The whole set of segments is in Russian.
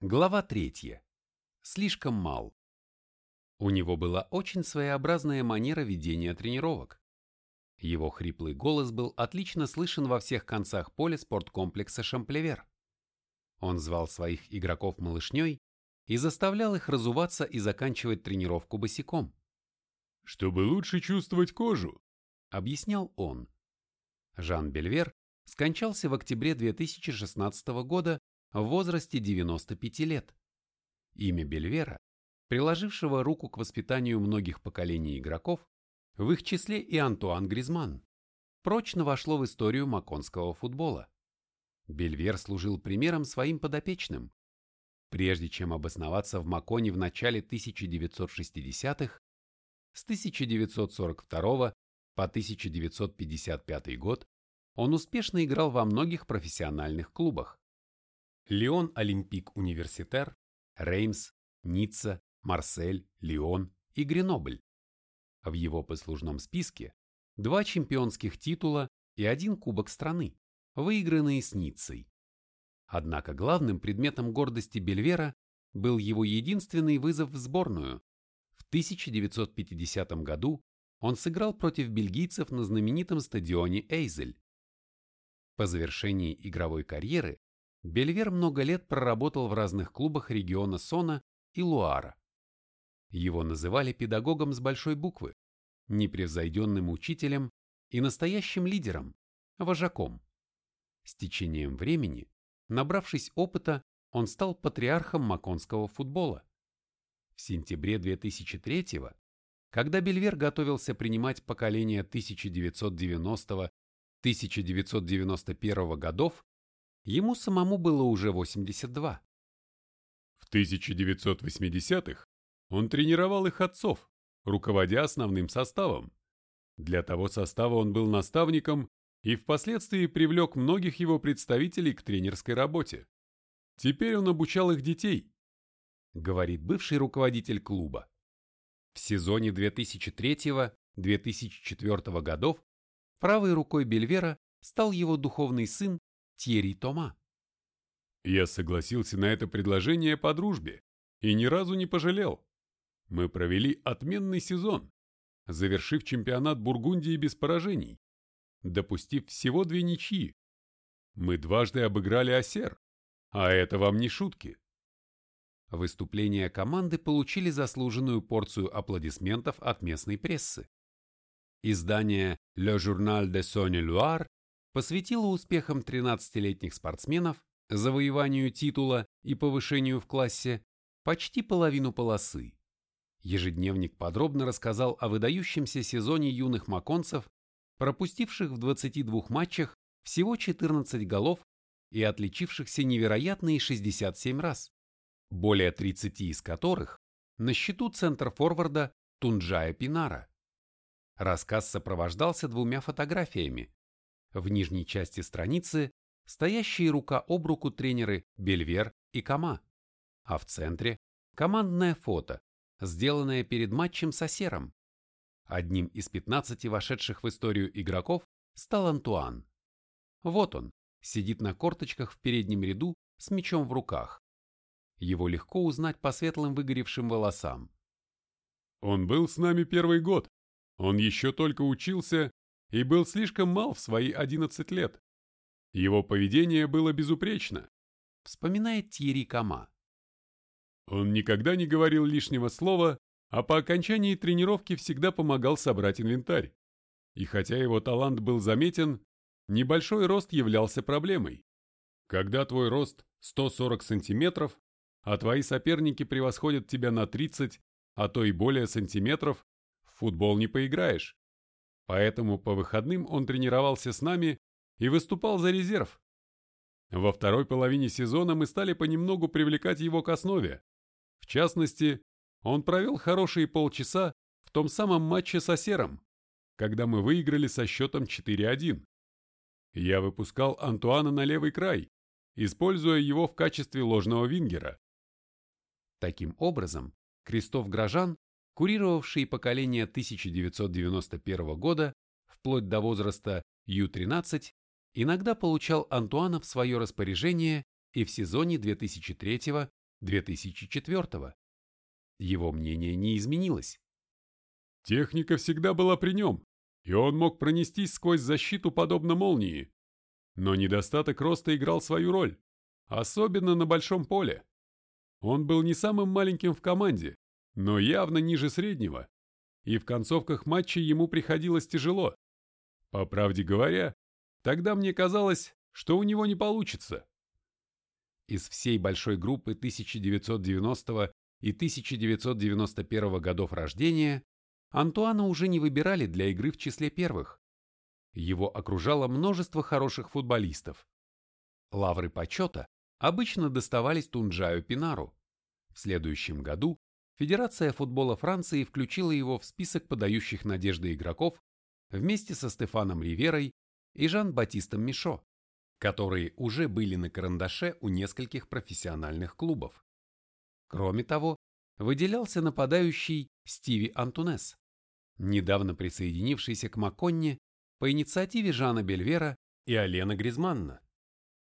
Глава третья. Слишком мал. У него была очень своеобразная манера ведения тренировок. Его хриплый голос был отлично слышен во всех концах поля спорткомплекса Шамплевер. Он звал своих игроков малышней и заставлял их разуваться и заканчивать тренировку босиком. «Чтобы лучше чувствовать кожу», — объяснял он. Жан Бельвер скончался в октябре 2016 года в возрасте 95 лет. Имя Бельвера, приложившего руку к воспитанию многих поколений игроков, в их числе и Антуан Гризман, прочно вошло в историю маконского футбола. Бельвер служил примером своим подопечным. Прежде чем обосноваться в Маконе в начале 1960-х, с 1942 по 1955 год он успешно играл во многих профессиональных клубах. Лион Олимпик Университер, Реймс, Ницца, Марсель, Лион и Гренобль. В его послужном списке два чемпионских титула и один кубок страны, выигранные с Ниццей. Однако главным предметом гордости Бельвера был его единственный вызов в сборную. В 1950 году он сыграл против бельгийцев на знаменитом стадионе Эйзель. По завершении игровой карьеры Бельвер много лет проработал в разных клубах региона Сона и Луара. Его называли педагогом с большой буквы, непревзойденным учителем и настоящим лидером, вожаком. С течением времени, набравшись опыта, он стал патриархом маконского футбола. В сентябре 2003 когда Бельвер готовился принимать поколение 1990-1991 годов, Ему самому было уже 82. В 1980-х он тренировал их отцов, руководя основным составом. Для того состава он был наставником и впоследствии привлек многих его представителей к тренерской работе. Теперь он обучал их детей, говорит бывший руководитель клуба. В сезоне 2003-2004 годов правой рукой Бельвера стал его духовный сын Тьерри Тома. Я согласился на это предложение по дружбе и ни разу не пожалел. Мы провели отменный сезон, завершив чемпионат Бургундии без поражений, допустив всего две ничьи. Мы дважды обыграли Осер, а это вам не шутки. Выступления команды получили заслуженную порцию аплодисментов от местной прессы. Издание Le Journal de Saône-et-Loire посвятила успехам 13-летних спортсменов, завоеванию титула и повышению в классе почти половину полосы. Ежедневник подробно рассказал о выдающемся сезоне юных маконцев, пропустивших в 22 матчах всего 14 голов и отличившихся невероятные 67 раз, более 30 из которых на счету центр форварда Тунджая Пинара. Рассказ сопровождался двумя фотографиями, в нижней части страницы стоящие рука об руку тренеры Бельвер и Кама, а в центре командное фото, сделанное перед матчем с Осером. Одним из 15 вошедших в историю игроков стал Антуан. Вот он, сидит на корточках в переднем ряду с мячом в руках. Его легко узнать по светлым выгоревшим волосам. Он был с нами первый год. Он еще только учился и был слишком мал в свои 11 лет. Его поведение было безупречно, вспоминает Тьерри Кама. Он никогда не говорил лишнего слова, а по окончании тренировки всегда помогал собрать инвентарь. И хотя его талант был заметен, небольшой рост являлся проблемой. Когда твой рост 140 сантиметров, а твои соперники превосходят тебя на 30, а то и более сантиметров, в футбол не поиграешь. Поэтому по выходным он тренировался с нами и выступал за резерв. Во второй половине сезона мы стали понемногу привлекать его к основе. В частности, он провел хорошие полчаса в том самом матче с Осером, когда мы выиграли со счетом 4-1. Я выпускал Антуана на левый край, используя его в качестве ложного вингера. Таким образом, Кристоф Грожан курировавший поколение 1991 года вплоть до возраста Ю-13, иногда получал Антуана в свое распоряжение и в сезоне 2004. Его мнение не изменилось. Техника всегда была при нем, и он мог пронестись сквозь защиту подобно молнии. Но недостаток роста играл свою роль, особенно на большом поле. Он был не самым маленьким в команде, но явно ниже среднего, и в концовках матча ему приходилось тяжело. По правде говоря, тогда мне казалось, что у него не получится. Из всей большой группы 1990 и 1991 годов рождения Антуана уже не выбирали для игры в числе первых. Его окружало множество хороших футболистов. Лавры почета обычно доставались Тунджаю Пинару. В следующем году Федерация футбола Франции включила его в список подающих надежды игроков вместе со Стефаном Риверой и Жан-Батистом Мишо, которые уже были на карандаше у нескольких профессиональных клубов. Кроме того, выделялся нападающий Стиви Антунес, недавно присоединившийся к Маконне по инициативе Жана Бельвера и Алена Гризманна.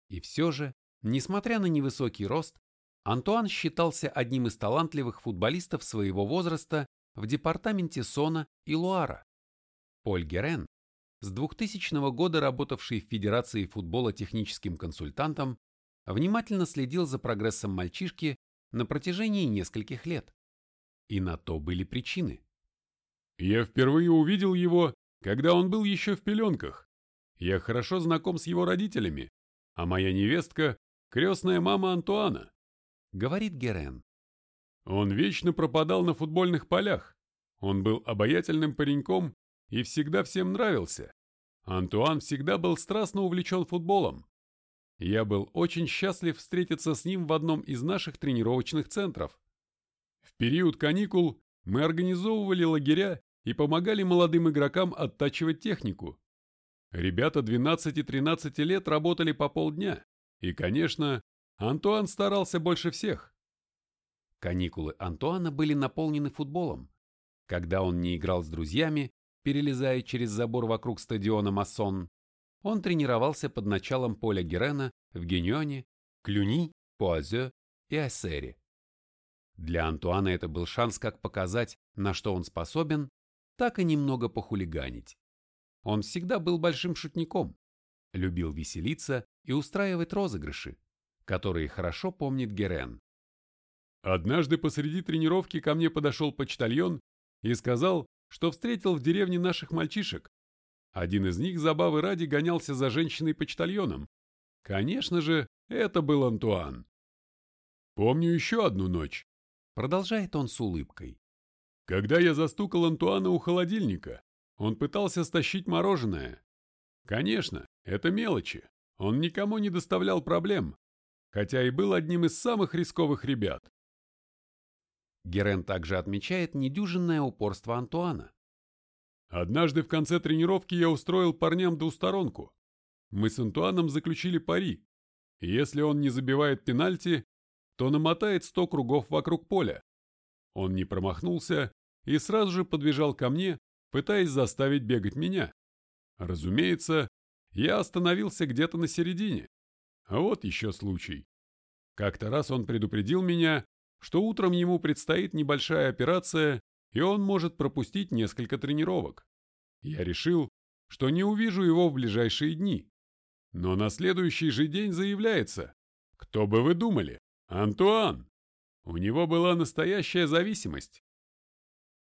И все же, несмотря на невысокий рост, Антуан считался одним из талантливых футболистов своего возраста в департаменте Сона и Луара. Поль Герен, с 2000 года работавший в Федерации футбола техническим консультантом, внимательно следил за прогрессом мальчишки на протяжении нескольких лет. И на то были причины. Я впервые увидел его, когда он был еще в пеленках. Я хорошо знаком с его родителями, а моя невестка – крестная мама Антуана говорит Герен. Он вечно пропадал на футбольных полях. Он был обаятельным пареньком и всегда всем нравился. Антуан всегда был страстно увлечен футболом. Я был очень счастлив встретиться с ним в одном из наших тренировочных центров. В период каникул мы организовывали лагеря и помогали молодым игрокам оттачивать технику. Ребята 12-13 лет работали по полдня, и, конечно, Антуан старался больше всех. Каникулы Антуана были наполнены футболом. Когда он не играл с друзьями, перелезая через забор вокруг стадиона Массон, он тренировался под началом Поля Герена в Геньоне, Клюни, Пуазе и Ассере. Для Антуана это был шанс как показать, на что он способен, так и немного похулиганить. Он всегда был большим шутником, любил веселиться и устраивать розыгрыши, которые хорошо помнит Герен. Однажды посреди тренировки ко мне подошел почтальон и сказал, что встретил в деревне наших мальчишек. Один из них забавы ради гонялся за женщиной-почтальоном. Конечно же, это был Антуан. Помню еще одну ночь. Продолжает он с улыбкой. Когда я застукал Антуана у холодильника, он пытался стащить мороженое. Конечно, это мелочи. Он никому не доставлял проблем хотя и был одним из самых рисковых ребят. Герен также отмечает недюжинное упорство Антуана. Однажды в конце тренировки я устроил парням двусторонку. Мы с Антуаном заключили пари. Если он не забивает пенальти, то намотает сто кругов вокруг поля. Он не промахнулся и сразу же подбежал ко мне, пытаясь заставить бегать меня. Разумеется, я остановился где-то на середине. А вот еще случай. Как-то раз он предупредил меня, что утром ему предстоит небольшая операция, и он может пропустить несколько тренировок. Я решил, что не увижу его в ближайшие дни. Но на следующий же день заявляется. Кто бы вы думали? Антуан! У него была настоящая зависимость.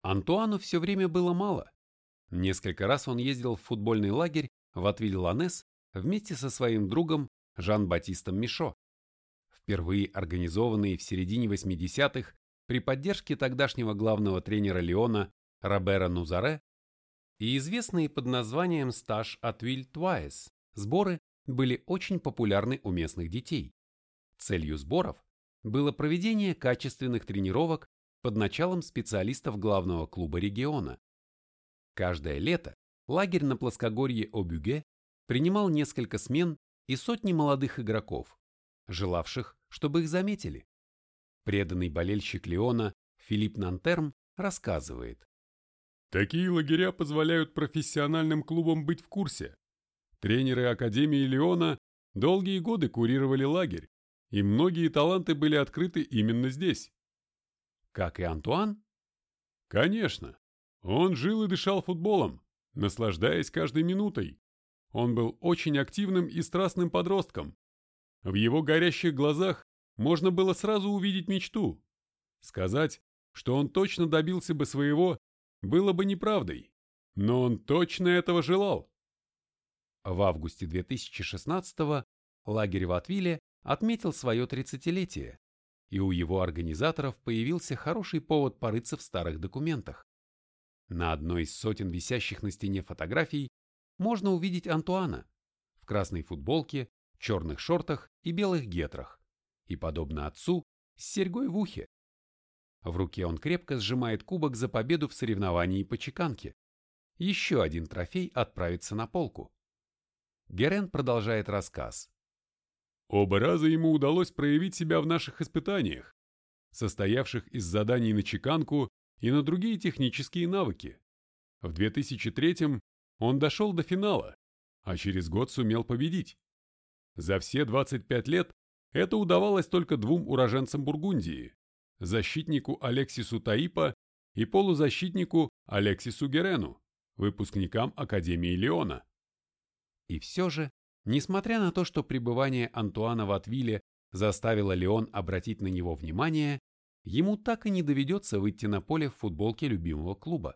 Антуану все время было мало. Несколько раз он ездил в футбольный лагерь в Атвиль-Ланес вместе со своим другом Жан-Батистом Мишо, впервые организованные в середине 80-х при поддержке тогдашнего главного тренера Леона Робера Нузаре и известные под названием «Стаж от Виль Твайс» сборы были очень популярны у местных детей. Целью сборов было проведение качественных тренировок под началом специалистов главного клуба региона. Каждое лето лагерь на плоскогорье Обюге принимал несколько смен и сотни молодых игроков, желавших, чтобы их заметили. Преданный болельщик Леона Филипп Нантерм рассказывает. Такие лагеря позволяют профессиональным клубам быть в курсе. Тренеры Академии Леона долгие годы курировали лагерь, и многие таланты были открыты именно здесь. Как и Антуан? Конечно. Он жил и дышал футболом, наслаждаясь каждой минутой. Он был очень активным и страстным подростком. В его горящих глазах можно было сразу увидеть мечту. Сказать, что он точно добился бы своего, было бы неправдой, но он точно этого желал. В августе 2016 лагерь в Атвиле отметил свое 30-летие, и у его организаторов появился хороший повод порыться в старых документах. На одной из сотен висящих на стене фотографий можно увидеть Антуана в красной футболке, черных шортах и белых гетрах, и, подобно отцу, с серьгой в ухе. В руке он крепко сжимает кубок за победу в соревновании по чеканке. Еще один трофей отправится на полку. Герен продолжает рассказ. Оба раза ему удалось проявить себя в наших испытаниях, состоявших из заданий на чеканку и на другие технические навыки. В 2003 он дошел до финала, а через год сумел победить. За все 25 лет это удавалось только двум уроженцам Бургундии – защитнику Алексису Таипа и полузащитнику Алексису Герену, выпускникам Академии Леона. И все же, несмотря на то, что пребывание Антуана в Атвиле заставило Леон обратить на него внимание, ему так и не доведется выйти на поле в футболке любимого клуба.